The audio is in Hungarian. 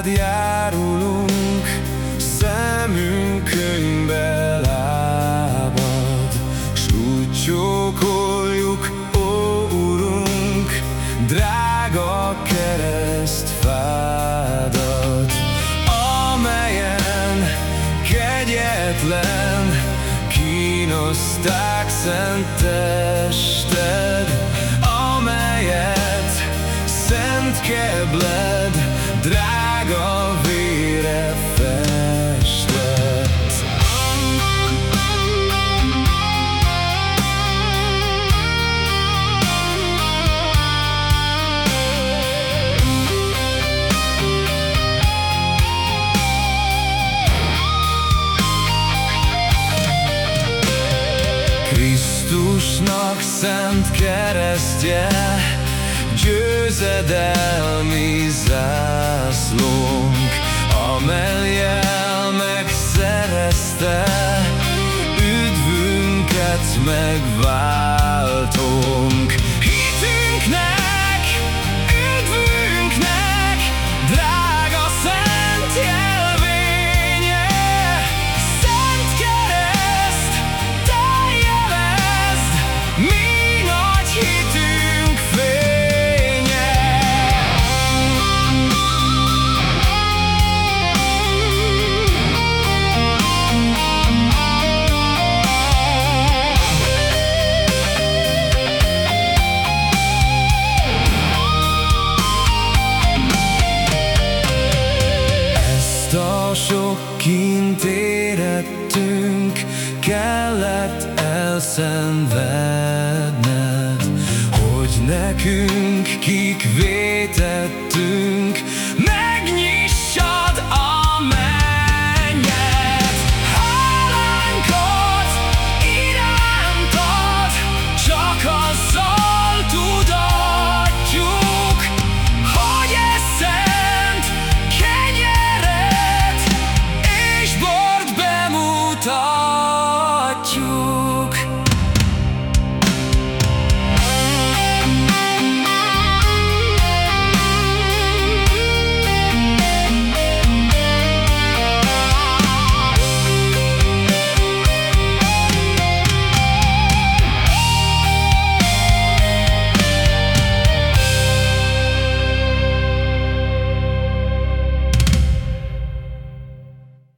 hozzád járulunk, szemünk könyvbe S úgy csókoljuk, ó Urunk, drága keresztfádat, amelyen kegyetlen kínozták szent tested, amelyet szent kebled, Krisztusnak szent keresztje, győzedelmi zászlónk, amelyel megszerezte üdvünket megváltunk. Hitünknek, kellett elszenvedned, hogy nekünk kik vétett